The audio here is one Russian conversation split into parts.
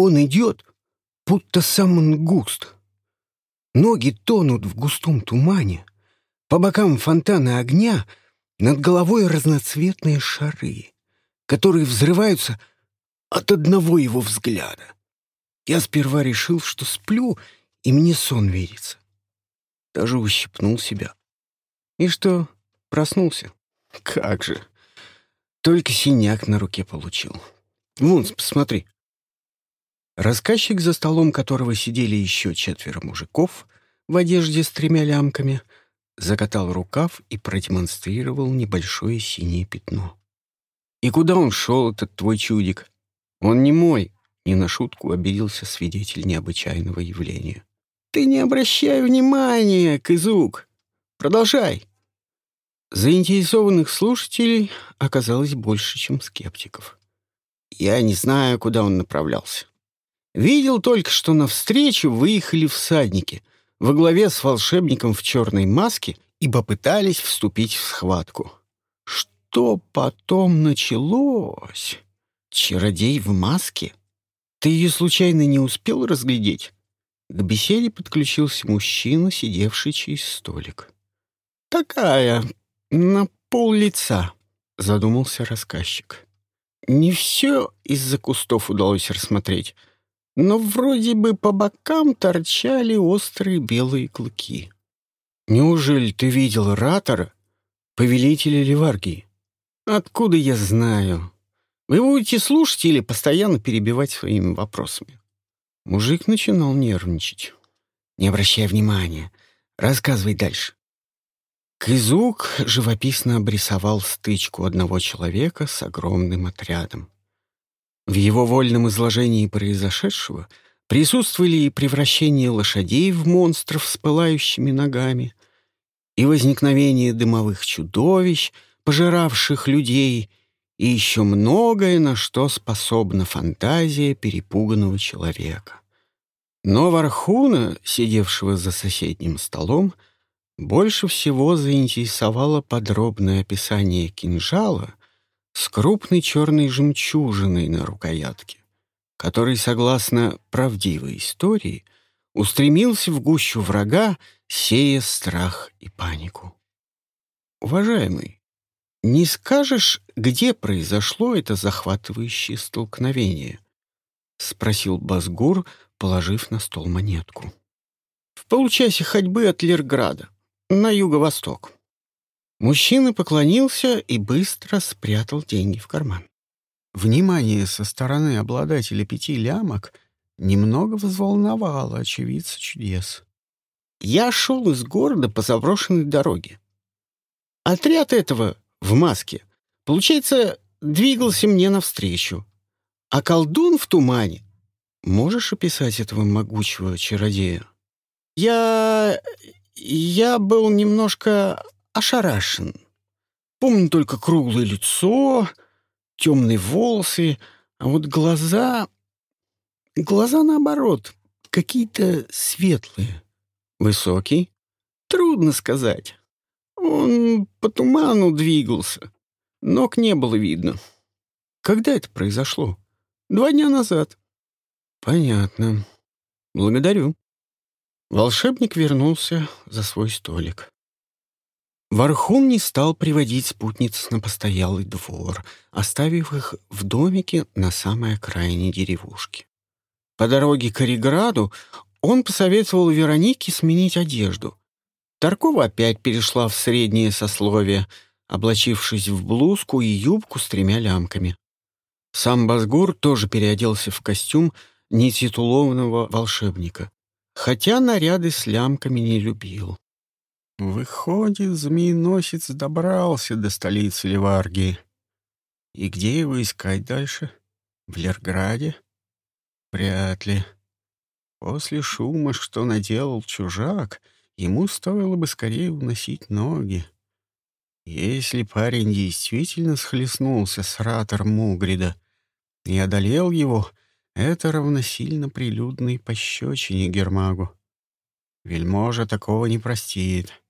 он идет, будто сам мангуст. Ноги тонут в густом тумане, по бокам фонтана огня, над головой разноцветные шары, которые взрываются от одного его взгляда. Я сперва решил, что сплю, и мне сон видится. Даже ущипнул себя. И что, проснулся? Как же. Только синяк на руке получил. Вон, посмотри. Рассказчик, за столом которого сидели еще четверо мужиков в одежде с тремя лямками, закатал рукав и продемонстрировал небольшое синее пятно. «И куда он шел, этот твой чудик? Он не мой!» Не на шутку обиделся свидетель необычайного явления. «Ты не обращай внимания, Кызук! Продолжай!» Заинтересованных слушателей оказалось больше, чем скептиков. Я не знаю, куда он направлялся. Видел только, что навстречу выехали всадники во главе с волшебником в черной маске и попытались вступить в схватку. Что потом началось? Чародей в маске? Ты ее случайно не успел разглядеть? К беседе подключился мужчина, сидевший через столик. «Такая, на пол лица», — задумался рассказчик. «Не все из-за кустов удалось рассмотреть» но вроде бы по бокам торчали острые белые клыки. «Неужели ты видел Ратора, повелителя Ливаргии?» «Откуда я знаю? Вы будете слушать или постоянно перебивать своими вопросами?» Мужик начинал нервничать. «Не обращай внимания. Рассказывай дальше». Кызук живописно обрисовал стычку одного человека с огромным отрядом. В его вольном изложении произошедшего присутствовали и превращение лошадей в монстров с пылающими ногами, и возникновение дымовых чудовищ, пожиравших людей, и еще многое, на что способна фантазия перепуганного человека. Но Вархуна, сидевшего за соседним столом, больше всего заинтересовало подробное описание кинжала — с крупной черной жемчужиной на рукоятке, который, согласно правдивой истории, устремился в гущу врага, сея страх и панику. Уважаемый, не скажешь, где произошло это захватывающее столкновение? спросил Базгур, положив на стол монетку. В получасе ходьбы от Лерграда, на юго-восток. Мужчина поклонился и быстро спрятал деньги в карман. Внимание со стороны обладателя пяти лямок немного взволновало очевидца чудес. Я шел из города по заброшенной дороге. Отряд этого в маске, получается, двигался мне навстречу. А колдун в тумане... Можешь описать этого могучего чародея? Я... я был немножко ошарашен. Помню только круглое лицо, темные волосы, а вот глаза... Глаза, наоборот, какие-то светлые. Высокий? Трудно сказать. Он по туману двигался. Ног не было видно. Когда это произошло? Два дня назад. Понятно. Благодарю. Волшебник вернулся за свой столик. Вархун не стал приводить спутниц на постоялый двор, оставив их в домике на самой окраине деревушки. По дороге к Ореграду он посоветовал Веронике сменить одежду. Таркова опять перешла в среднее сословие, облачившись в блузку и юбку с тремя лямками. Сам Базгур тоже переоделся в костюм нетитулованного волшебника, хотя наряды с лямками не любил. Выходит, змееносец добрался до столицы Ливаргии. И где его искать дальше? В Лерграде? Вряд ли. После шума, что наделал чужак, ему стоило бы скорее уносить ноги. Если парень действительно схлестнулся с ратор Мугрида и одолел его, это равносильно прилюдной пощечине Гермагу. Вельможа такого не простит.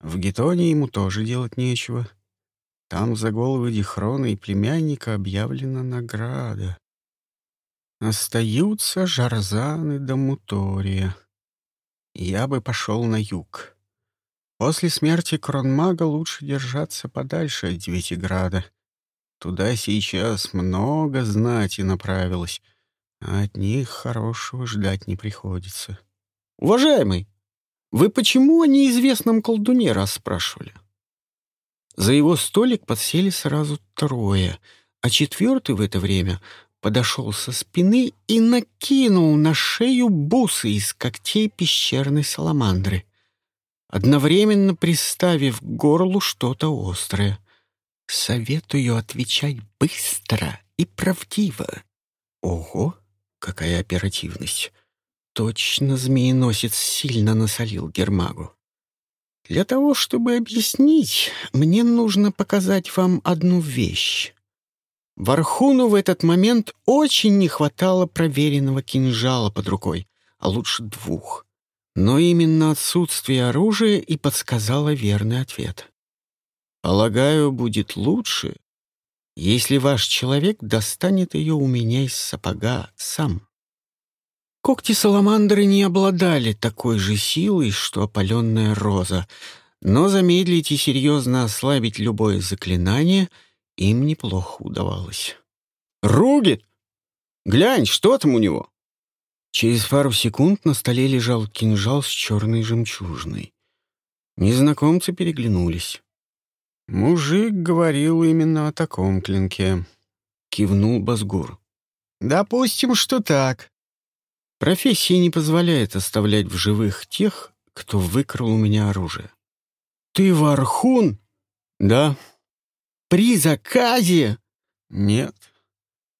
В Гетоне ему тоже делать нечего. Там за головы Дихрона и племянника объявлена награда. Остаются Жарзаны до Мутория. Я бы пошел на юг. После смерти Кронмага лучше держаться подальше от Девятиграда. Туда сейчас много знати направилось, а от них хорошего ждать не приходится. «Уважаемый, вы почему о неизвестном колдуне расспрашивали?» За его столик подсели сразу трое, а четвертый в это время подошел со спины и накинул на шею бусы из когтей пещерной саламандры, одновременно приставив к горлу что-то острое. Советую отвечать быстро и правдиво. Ого, какая оперативность! Точно змееносец сильно насолил Гермагу. Для того, чтобы объяснить, мне нужно показать вам одну вещь. Вархуну в этот момент очень не хватало проверенного кинжала под рукой, а лучше двух. Но именно отсутствие оружия и подсказало верный ответ. «Полагаю, будет лучше, если ваш человек достанет ее у меня из сапога сам». Когти саламандры не обладали такой же силой, что опаленная роза, но замедлить и серьезно ослабить любое заклинание — им неплохо удавалось. «Ругит! Глянь, что там у него?» Через пару секунд на столе лежал кинжал с черной жемчужиной. Незнакомцы переглянулись. «Мужик говорил именно о таком клинке», — кивнул Базгур. «Допустим, что так. Профессия не позволяет оставлять в живых тех, кто выкрал у меня оружие». «Ты Вархун?» «Да», при заказе? Нет.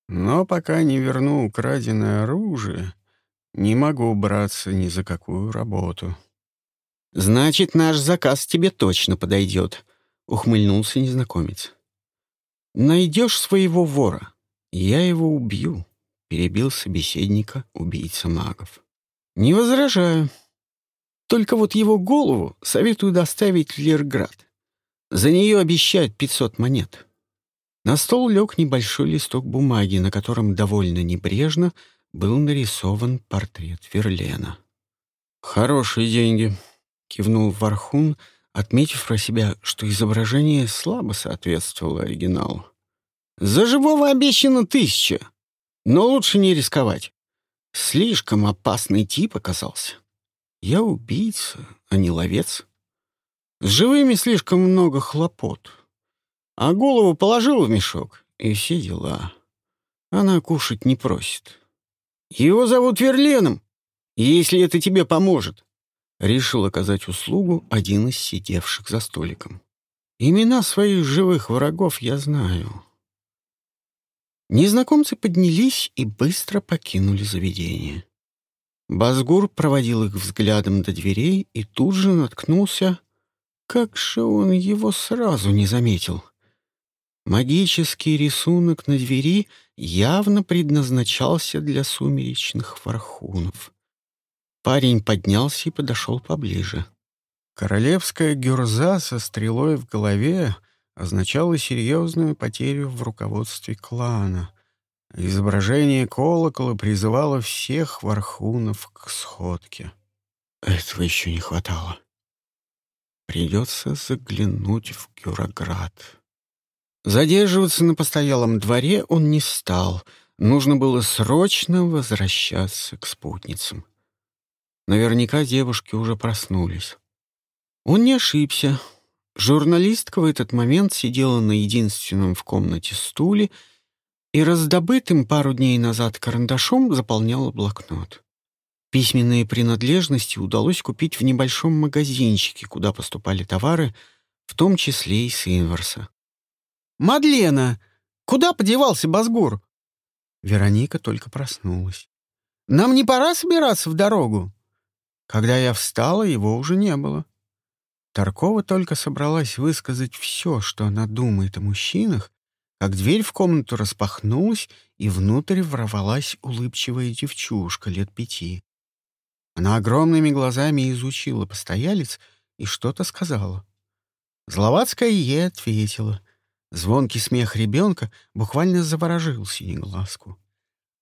Но пока не верну украденное оружие, не могу браться ни за какую работу. Значит, наш заказ тебе точно подойдет, ухмыльнулся незнакомец. Найдешь своего вора, я его убью, перебил собеседника убийца магов. Не возражаю. Только вот его голову советую доставить в Лерград. За нее обещают 500 монет. На стол лег небольшой листок бумаги, на котором довольно небрежно был нарисован портрет Верлена. «Хорошие деньги», — кивнул Вархун, отметив про себя, что изображение слабо соответствовало оригиналу. «За живого обещано тысяча, но лучше не рисковать. Слишком опасный тип оказался. Я убийца, а не ловец». С живыми слишком много хлопот. А голову положил в мешок, и все дела. Она кушать не просит. Его зовут Верленом, если это тебе поможет. Решил оказать услугу один из сидевших за столиком. Имена своих живых врагов я знаю. Незнакомцы поднялись и быстро покинули заведение. Базгур проводил их взглядом до дверей и тут же наткнулся как же он его сразу не заметил? Магический рисунок на двери явно предназначался для сумеречных вархунов. Парень поднялся и подошел поближе. Королевская гюрза со стрелой в голове означала серьезную потерю в руководстве клана. Изображение колокола призывало всех вархунов к сходке. Этого еще не хватало. Придется заглянуть в Кюроград. Задерживаться на постоялом дворе он не стал. Нужно было срочно возвращаться к спутницам. Наверняка девушки уже проснулись. Он не ошибся. Журналистка в этот момент сидела на единственном в комнате стуле и раздобытым пару дней назад карандашом заполняла блокнот. Письменные принадлежности удалось купить в небольшом магазинчике, куда поступали товары, в том числе и с Инверса. «Мадлена! Куда подевался Базгур?» Вероника только проснулась. «Нам не пора собираться в дорогу?» Когда я встала, его уже не было. Таркова только собралась высказать все, что она думает о мужчинах, как дверь в комнату распахнулась, и внутрь ворвалась улыбчивая девчушка лет пяти. Она огромными глазами изучила постоялец и что-то сказала. Зловацкая ей ответила. Звонкий смех ребенка буквально заворожил синеглазку.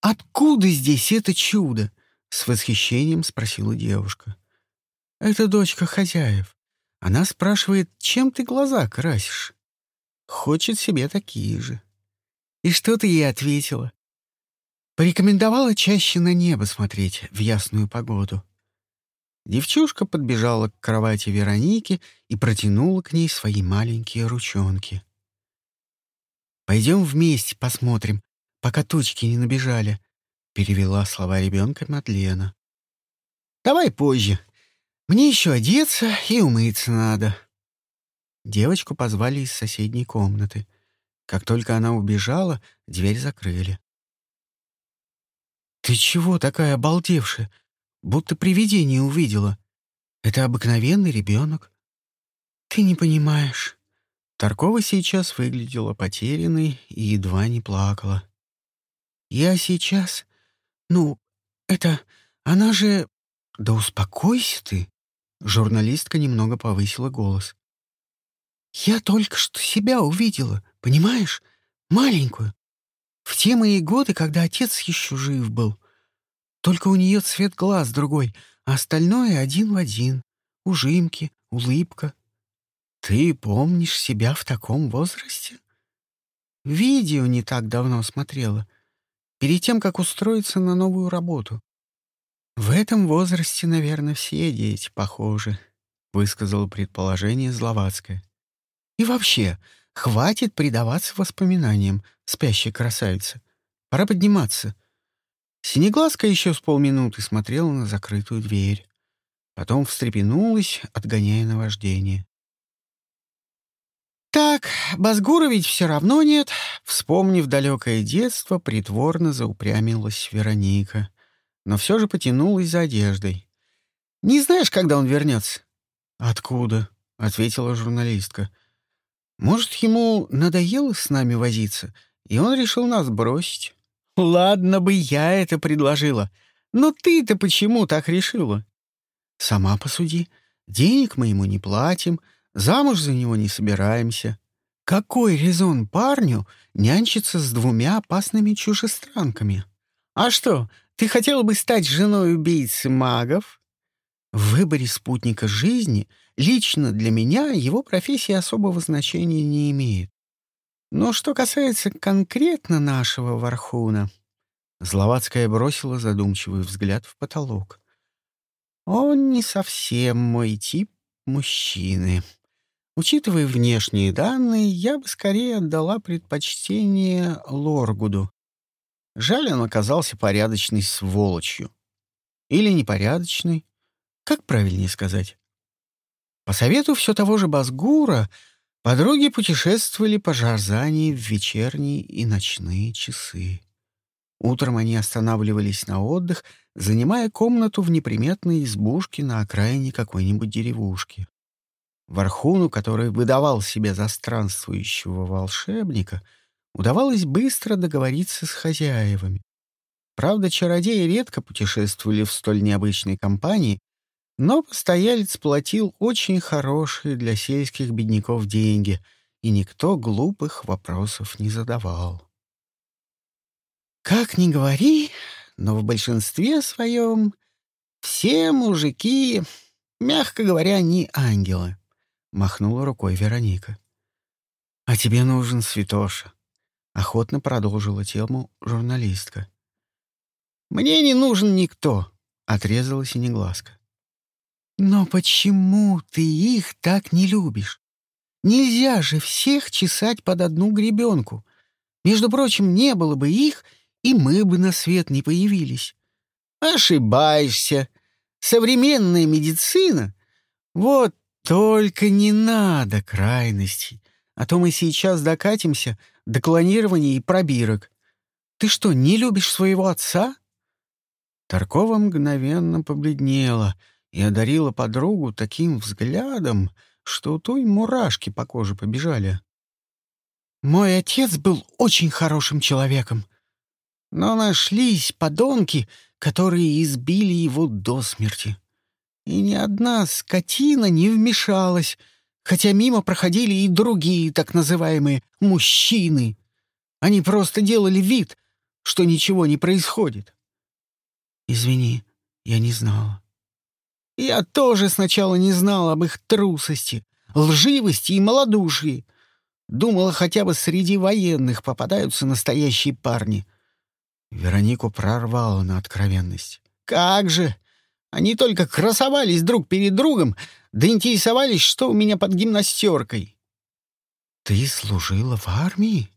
откуда здесь это чудо?» — с восхищением спросила девушка. «Это дочка хозяев. Она спрашивает, чем ты глаза красишь? Хочет себе такие же». «И что ты ей ответила?» Порекомендовала чаще на небо смотреть в ясную погоду. Девчушка подбежала к кровати Вероники и протянула к ней свои маленькие ручонки. «Пойдем вместе посмотрим, пока тучки не набежали», — перевела слова ребенка Мадлена. «Давай позже. Мне еще одеться и умыться надо». Девочку позвали из соседней комнаты. Как только она убежала, дверь закрыли. «Ты чего такая обалдевшая? Будто привидение увидела. Это обыкновенный ребенок». «Ты не понимаешь». Таркова сейчас выглядела потерянной и едва не плакала. «Я сейчас... Ну, это... Она же... Да успокойся ты!» Журналистка немного повысила голос. «Я только что себя увидела, понимаешь? Маленькую. В те мои годы, когда отец еще жив был. Только у нее цвет глаз другой, а остальное один в один. Ужимки, улыбка. Ты помнишь себя в таком возрасте? Видео не так давно смотрела. Перед тем, как устроиться на новую работу. В этом возрасте, наверное, все дети похожи, высказала предположение Зловацкая. И вообще, Хватит предаваться воспоминаниям, спящая красавица. Пора подниматься. Синеглазка еще с полминуты смотрела на закрытую дверь. Потом встрепенулась, отгоняя наваждение. «Так, Базгура ведь все равно нет», — вспомнив далекое детство, притворно заупрямилась Вероника. Но все же потянулась за одеждой. «Не знаешь, когда он вернется?» «Откуда?» — ответила журналистка. Может, ему надоело с нами возиться, и он решил нас бросить. Ладно бы я это предложила, но ты-то почему так решила? Сама посуди. Денег мы ему не платим, замуж за него не собираемся. Какой резон парню нянчиться с двумя опасными чужестранками? А что, ты хотела бы стать женой убийцы магов? В выборе спутника жизни лично для меня его профессия особого значения не имеет. Но что касается конкретно нашего Вархуна, Зловацкая бросила задумчивый взгляд в потолок. Он не совсем мой тип мужчины. Учитывая внешние данные, я бы скорее отдала предпочтение Лоргуду. Жаль, он оказался порядочной сволочью. Или непорядочный. Как правильнее сказать? По совету все того же Базгура подруги путешествовали по Жарзании в вечерние и ночные часы. Утром они останавливались на отдых, занимая комнату в неприметной избушке на окраине какой-нибудь деревушки. Вархуну, который выдавал себя за странствующего волшебника, удавалось быстро договориться с хозяевами. Правда, чародеи редко путешествовали в столь необычной компании, но постоялец платил очень хорошие для сельских бедняков деньги, и никто глупых вопросов не задавал. Как ни говори, но в большинстве своем все мужики, мягко говоря, не ангелы, — махнула рукой Вероника. — А тебе нужен святоша, — охотно продолжила тему журналистка. — Мне не нужен никто, — отрезала Синеглазка. Но почему ты их так не любишь? Нельзя же всех чесать под одну гребенку. Между прочим, не было бы их, и мы бы на свет не появились. Ошибаешься. Современная медицина... Вот только не надо крайностей, а то мы сейчас докатимся до клонирования и пробирок. Ты что, не любишь своего отца? Таркова мгновенно побледнела — и одарила подругу таким взглядом, что у той мурашки по коже побежали. «Мой отец был очень хорошим человеком, но нашлись подонки, которые избили его до смерти. И ни одна скотина не вмешалась, хотя мимо проходили и другие так называемые «мужчины». Они просто делали вид, что ничего не происходит. Извини, я не знала. Я тоже сначала не знала об их трусости, лживости и малодушии. Думала, хотя бы среди военных попадаются настоящие парни. Веронику прорвало на откровенность. Как же! Они только красовались друг перед другом, да интересовались, что у меня под гимнастеркой. Ты служила в армии?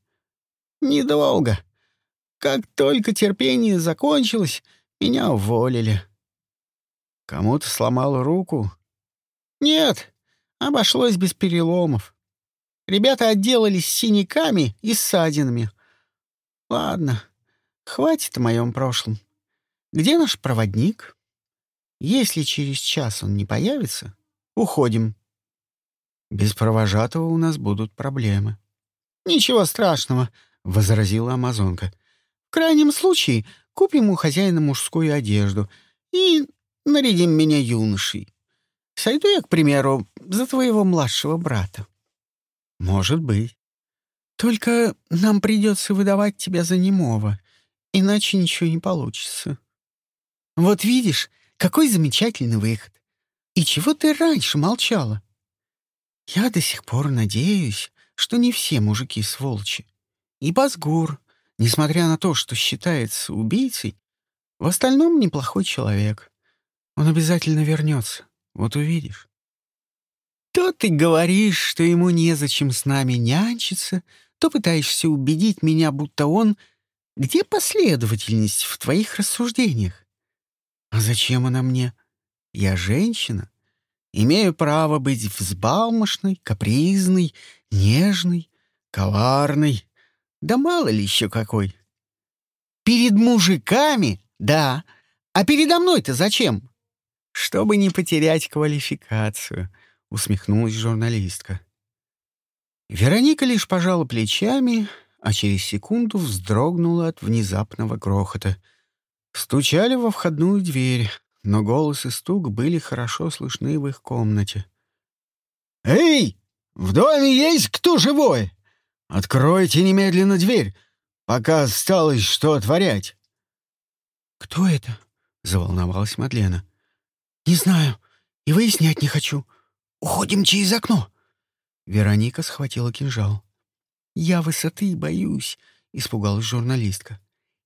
Недолго. Как только терпение закончилось, меня уволили. Кому-то сломал руку? Нет, обошлось без переломов. Ребята отделались синяками и ссадинами. Ладно, хватит о моем прошлом. Где наш проводник? Если через час он не появится, уходим. Без провожатого у нас будут проблемы. Ничего страшного, — возразила амазонка. В крайнем случае купим у хозяина мужскую одежду и нарядим меня юношей. Сойду я, к примеру, за твоего младшего брата. Может быть. Только нам придется выдавать тебя за немого, иначе ничего не получится. Вот видишь, какой замечательный выход. И чего ты раньше молчала? Я до сих пор надеюсь, что не все мужики сволочи. И Базгур, несмотря на то, что считается убийцей, в остальном неплохой человек. Он обязательно вернется, вот увидишь. То ты говоришь, что ему незачем с нами нянчиться, то пытаешься убедить меня, будто он... Где последовательность в твоих рассуждениях? А зачем она мне? Я женщина. Имею право быть взбалмошной, капризной, нежной, коварной. Да мало ли еще какой. Перед мужиками? Да. А передо мной-то зачем? Чтобы не потерять квалификацию, усмехнулась журналистка. Вероника лишь пожала плечами, а через секунду вздрогнула от внезапного грохота — Стучали во входную дверь, но голос и стук были хорошо слышны в их комнате. «Эй, в доме есть кто живой? Откройте немедленно дверь, пока осталось что отворять». «Кто это?» — заволновалась Мадлена. «Не знаю и выяснять не хочу. Уходим через окно». Вероника схватила кинжал. «Я высоты боюсь», — испугалась журналистка.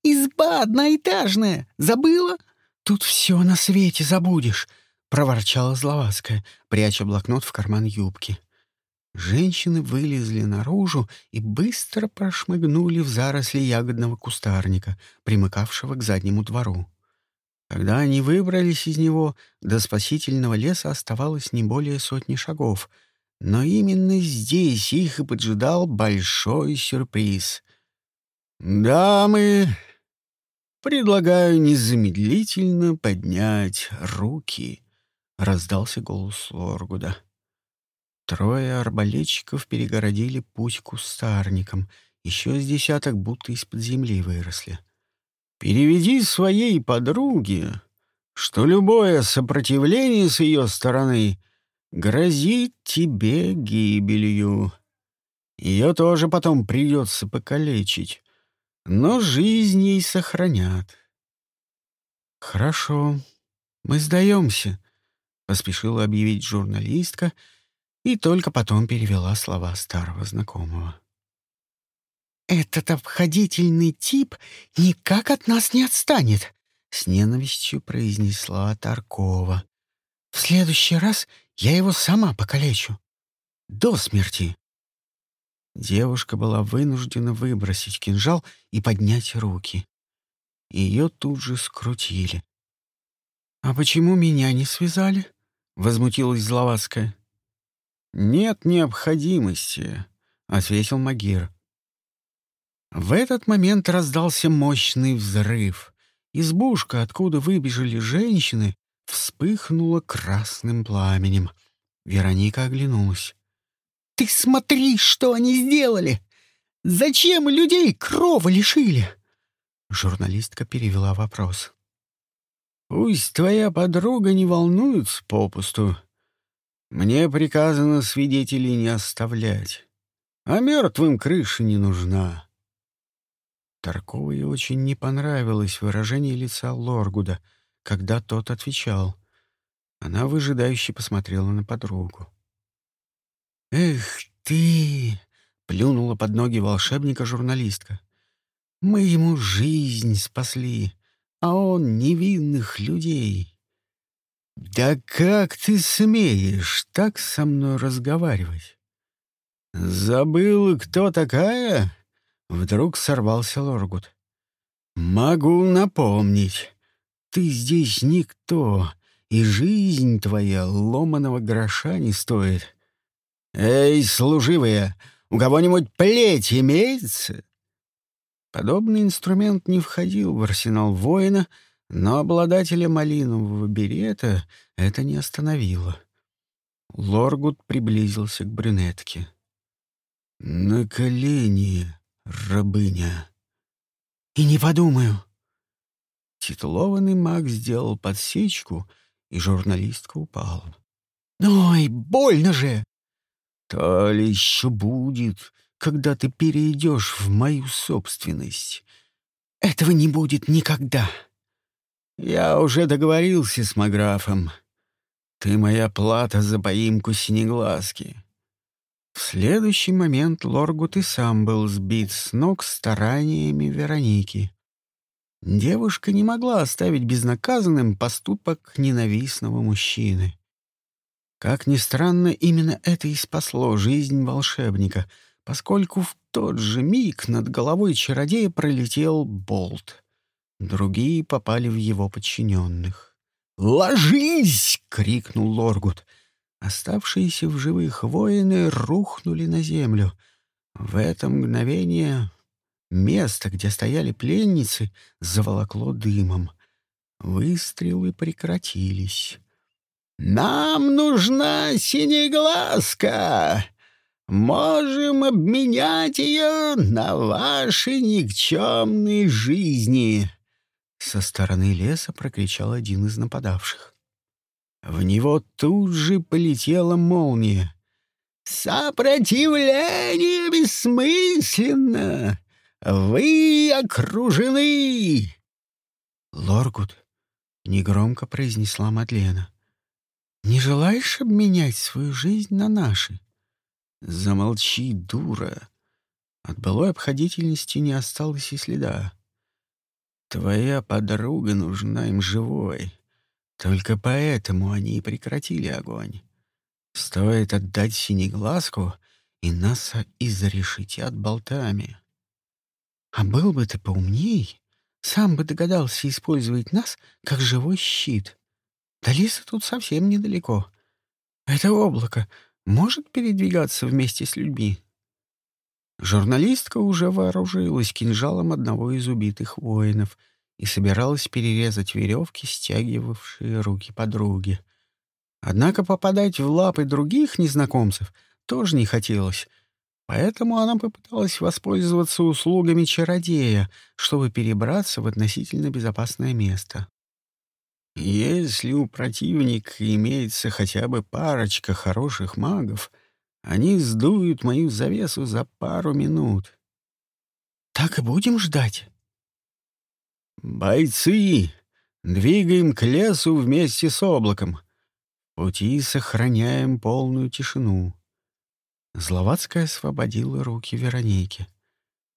Изба одноэтажная. Забыла? Тут все на свете забудешь, проворчала Зловацкая, пряча блокнот в карман юбки. Женщины вылезли наружу и быстро прошмыгнули в заросли ягодного кустарника, примыкавшего к заднему двору. Когда они выбрались из него, до спасительного леса оставалось не более сотни шагов, но именно здесь их и поджидал большой сюрприз. «Дамы «Предлагаю незамедлительно поднять руки», — раздался голос Лоргуда. Трое арбалетчиков перегородили путь кустарникам, еще с десяток будто из-под земли выросли. «Переведи своей подруге, что любое сопротивление с ее стороны грозит тебе гибелью. Ее тоже потом придется покалечить но жизнь ей сохранят. «Хорошо, мы сдаемся», — поспешила объявить журналистка и только потом перевела слова старого знакомого. «Этот обходительный тип никак от нас не отстанет», — с ненавистью произнесла Таркова. «В следующий раз я его сама покалечу. До смерти». Девушка была вынуждена выбросить кинжал и поднять руки. Ее тут же скрутили. «А почему меня не связали?» — возмутилась Зловацкая. «Нет необходимости», — ответил Магир. В этот момент раздался мощный взрыв. Избушка, откуда выбежали женщины, вспыхнула красным пламенем. Вероника оглянулась. Ты смотри, что они сделали! Зачем людей крова лишили?» Журналистка перевела вопрос. «Пусть твоя подруга не волнуется попусту. Мне приказано свидетелей не оставлять, а мертвым крыша не нужна. Тарковой очень не понравилось выражение лица Лоргуда, когда тот отвечал. Она выжидающе посмотрела на подругу. «Эх ты!» — плюнула под ноги волшебника журналистка. «Мы ему жизнь спасли, а он невинных людей». «Да как ты смеешь так со мной разговаривать?» «Забыл, кто такая?» Вдруг сорвался Лоргут. «Могу напомнить. Ты здесь никто, и жизнь твоя ломаного гроша не стоит. Эй, служивые, у кого-нибудь плеть имеется?» Подобный инструмент не входил в арсенал воина, но обладателя малинового берета это не остановило. Лоргут приблизился к брюнетке. «На колени!» рабыня. И не подумаю. Титулованный маг сделал подсечку, и журналистка упала. Ой, больно же! То ли еще будет, когда ты перейдешь в мою собственность. Этого не будет никогда. Я уже договорился с Маграфом. Ты моя плата за поимку синеглазки. В следующий момент Лоргут и сам был сбит с ног стараниями Вероники. Девушка не могла оставить безнаказанным поступок ненавистного мужчины. Как ни странно, именно это и спасло жизнь волшебника, поскольку в тот же миг над головой чародея пролетел болт. Другие попали в его подчиненных. «Ложись!» — крикнул Лоргут — Оставшиеся в живых воины рухнули на землю. В это мгновение место, где стояли пленницы, заволокло дымом. Выстрелы прекратились. «Нам нужна синеглазка! Можем обменять ее на ваши никчемные жизни!» Со стороны леса прокричал один из нападавших. В него тут же полетела молния. «Сопротивление бессмысленно! Вы окружены!» «Лоргут», — негромко произнесла Мадлена, — «не желаешь обменять свою жизнь на наши?» «Замолчи, дура!» От былой обходительности не осталось и следа. «Твоя подруга нужна им живой». Только поэтому они и прекратили огонь. Стоит отдать синеглазку, и нас изрешетят болтами. А был бы ты поумней, сам бы догадался использовать нас как живой щит. До леса тут совсем недалеко. Это облако может передвигаться вместе с людьми. Журналистка уже вооружилась кинжалом одного из убитых воинов — и собиралась перерезать веревки, стягивавшие руки подруги. Однако попадать в лапы других незнакомцев тоже не хотелось, поэтому она попыталась воспользоваться услугами чародея, чтобы перебраться в относительно безопасное место. Если у противника имеется хотя бы парочка хороших магов, они сдуют мою завесу за пару минут. «Так и будем ждать?» «Бойцы! Двигаем к лесу вместе с облаком. пути сохраняем полную тишину». Зловацкая освободила руки Вероники.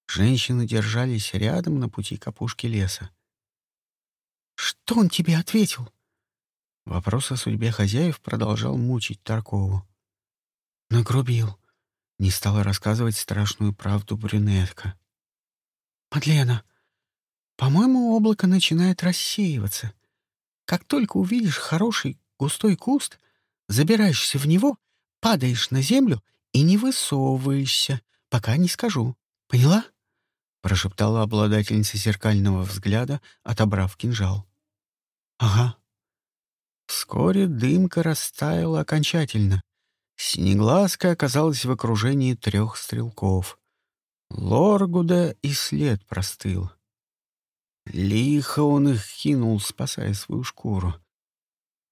Женщины держались рядом на пути к опушке леса. «Что он тебе ответил?» Вопрос о судьбе хозяев продолжал мучить Таркову. Нагрубил. Не стала рассказывать страшную правду брюнетка. «Мадлена, по-моему, облако начинает рассеиваться. Как только увидишь хороший густой куст, забираешься в него, падаешь на землю и не высовываешься, пока не скажу. Поняла? прошептала обладательница зеркального взгляда, отобрав кинжал. Ага. Вскоре дымка растаяла окончательно. Синеглазка оказалась в окружении трех стрелков. Лоргуда и след простыл. Лихо он их кинул, спасая свою шкуру.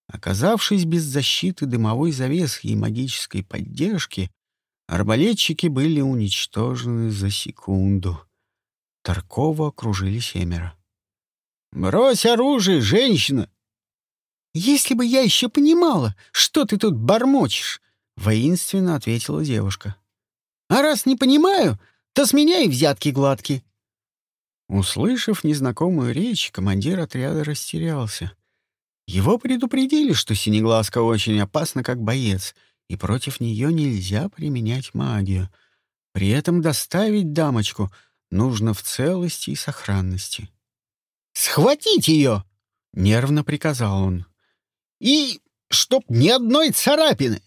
Оказавшись без защиты дымовой завесы и магической поддержки, арбалетчики были уничтожены за секунду. Таркова окружили семеро. «Брось оружие, женщина!» «Если бы я еще понимала, что ты тут бормочешь!» — воинственно ответила девушка. «А раз не понимаю, то с меня и взятки гладкие». Услышав незнакомую речь, командир отряда растерялся. Его предупредили, что Синеглазка очень опасна как боец, и против нее нельзя применять магию. При этом доставить дамочку нужно в целости и сохранности. «Схватить ее!» — нервно приказал он. «И чтоб ни одной царапины!»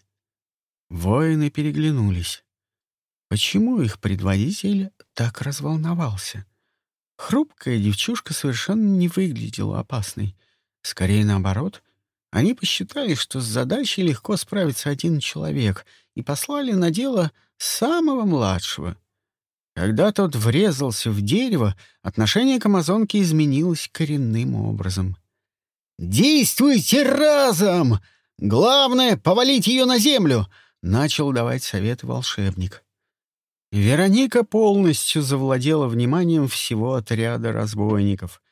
Воины переглянулись. Почему их предводитель так разволновался? Хрупкая девчушка совершенно не выглядела опасной. Скорее наоборот, они посчитали, что с задачей легко справится один человек, и послали на дело самого младшего. Когда тот врезался в дерево, отношение к амазонке изменилось коренным образом. «Действуйте разом! Главное — повалить ее на землю!» — начал давать совет волшебник. Вероника полностью завладела вниманием всего отряда разбойников,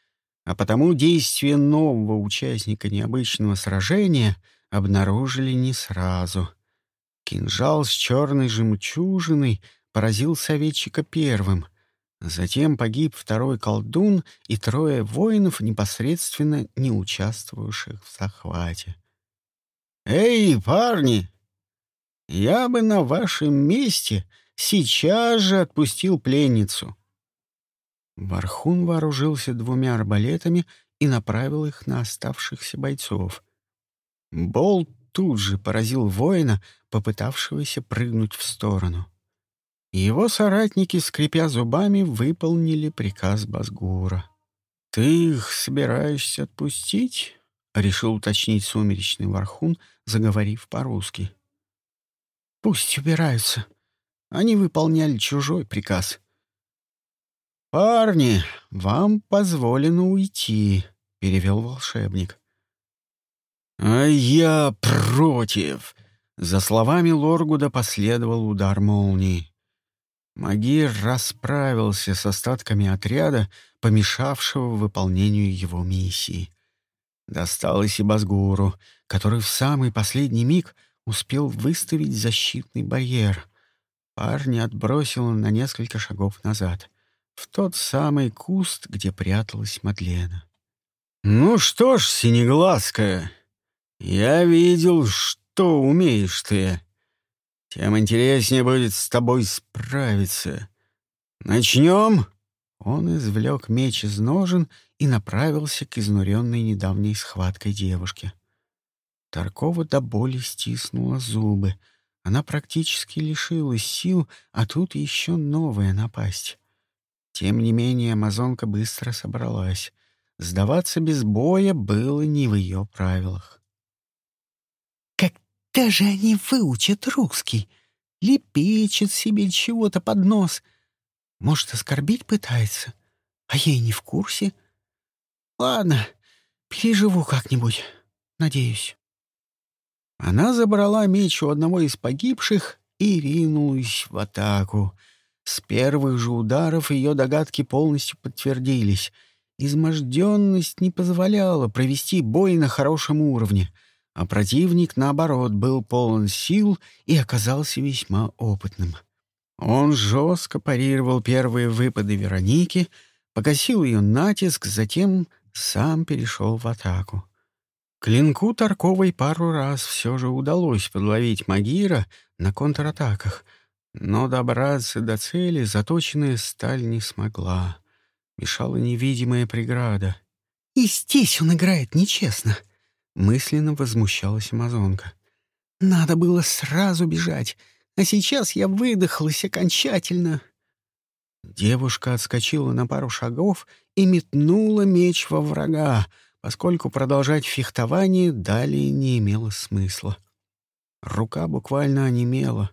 а потому действия нового участника необычного сражения обнаружили не сразу. Кинжал с черной жемчужиной поразил советчика первым. Затем погиб второй колдун и трое воинов, непосредственно не участвовавших в захвате. «Эй, парни! Я бы на вашем месте сейчас же отпустил пленницу». Вархун вооружился двумя арбалетами и направил их на оставшихся бойцов. Болт тут же поразил воина, попытавшегося прыгнуть в сторону. Его соратники, скрипя зубами, выполнили приказ Базгура. «Ты их собираешься отпустить?» — решил уточнить сумеречный Вархун, заговорив по-русски. «Пусть убираются», они выполняли чужой приказ. «Парни, вам позволено уйти», — перевел волшебник. «А я против!» За словами Лоргуда последовал удар молнии. Магир расправился с остатками отряда, помешавшего выполнению его миссии. Досталось и Базгуру, который в самый последний миг успел выставить защитный барьер — Парня отбросило на несколько шагов назад, в тот самый куст, где пряталась Мадлена. «Ну что ж, синеглазкая, я видел, что умеешь ты. Тем интереснее будет с тобой справиться. Начнем?» Он извлек меч из ножен и направился к изнуренной недавней схваткой девушке. Таркова до боли стиснула зубы — она практически лишилась сил, а тут еще новая напасть. Тем не менее, амазонка быстро собралась. Сдаваться без боя было не в ее правилах. «Когда же они выучат русский? Лепечет себе чего-то под нос. Может, оскорбить пытается? А я и не в курсе. Ладно, переживу как-нибудь, надеюсь». Она забрала меч у одного из погибших и ринулась в атаку. С первых же ударов ее догадки полностью подтвердились. Изможденность не позволяла провести бой на хорошем уровне, а противник, наоборот, был полон сил и оказался весьма опытным. Он жестко парировал первые выпады Вероники, погасил ее натиск, затем сам перешел в атаку. Клинку Тарковой пару раз все же удалось подловить Магира на контратаках, но добраться до цели заточенная сталь не смогла. Мешала невидимая преграда. «И здесь он играет нечестно», — мысленно возмущалась Амазонка. «Надо было сразу бежать, а сейчас я выдохлась окончательно». Девушка отскочила на пару шагов и метнула меч во врага, поскольку продолжать фехтование далее не имело смысла. Рука буквально онемела.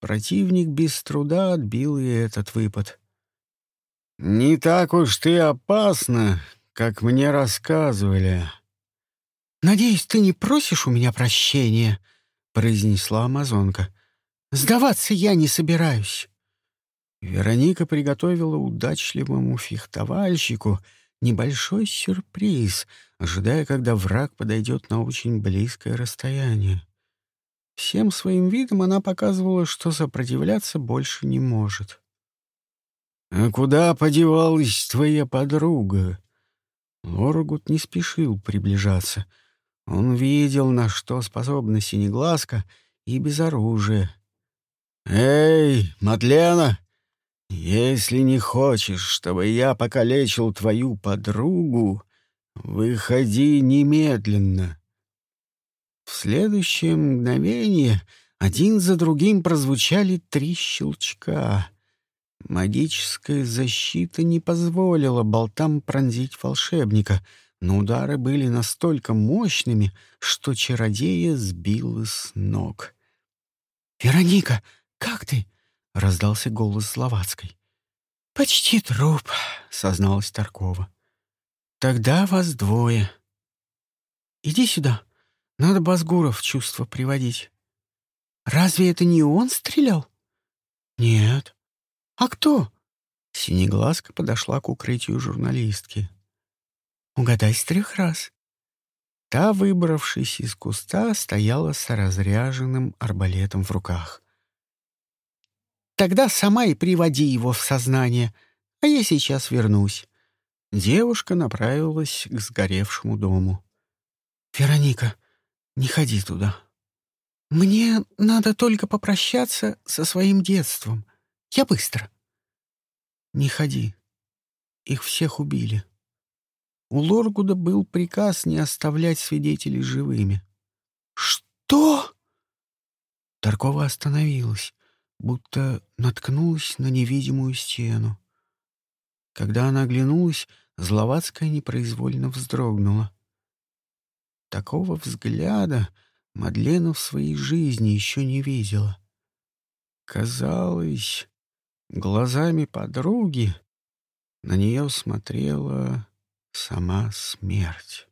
Противник без труда отбил и этот выпад. «Не так уж ты опасна, как мне рассказывали». «Надеюсь, ты не просишь у меня прощения?» — произнесла амазонка. «Сдаваться я не собираюсь». Вероника приготовила удачливому фехтовальщику небольшой сюрприз, ожидая, когда враг подойдет на очень близкое расстояние. Всем своим видом она показывала, что сопротивляться больше не может. «А куда подевалась твоя подруга?» Лоргут не спешил приближаться. Он видел, на что способна синеглазка и без оружия. «Эй, Мадлена, если не хочешь, чтобы я покалечил твою подругу, выходи немедленно». В следующее мгновение один за другим прозвучали три щелчка. Магическая защита не позволила болтам пронзить волшебника, но удары были настолько мощными, что чародея сбило с ног. «Вероника, как ты?» — раздался голос Словацкой. «Почти труп», — созналась Таркова. «Тогда вас двое. Иди сюда, надо Базгуров в чувство приводить. Разве это не он стрелял? Нет. А кто? Синеглазка подошла к укрытию журналистки. Угадай с трех раз. Та, выбравшись из куста, стояла с разряженным арбалетом в руках. Тогда сама и приводи его в сознание, а я сейчас вернусь. Девушка направилась к сгоревшему дому. «Вероника, не ходи туда. Мне надо только попрощаться со своим детством. Я быстро. Не ходи. Их всех убили. У Лоргуда был приказ не оставлять свидетелей живыми. Что? Таркова остановилась, будто наткнулась на невидимую стену. Когда она оглянулась, Зловацкая непроизвольно вздрогнула. Такого взгляда Мадлена в своей жизни еще не видела. Казалось, глазами подруги на нее смотрела сама смерть.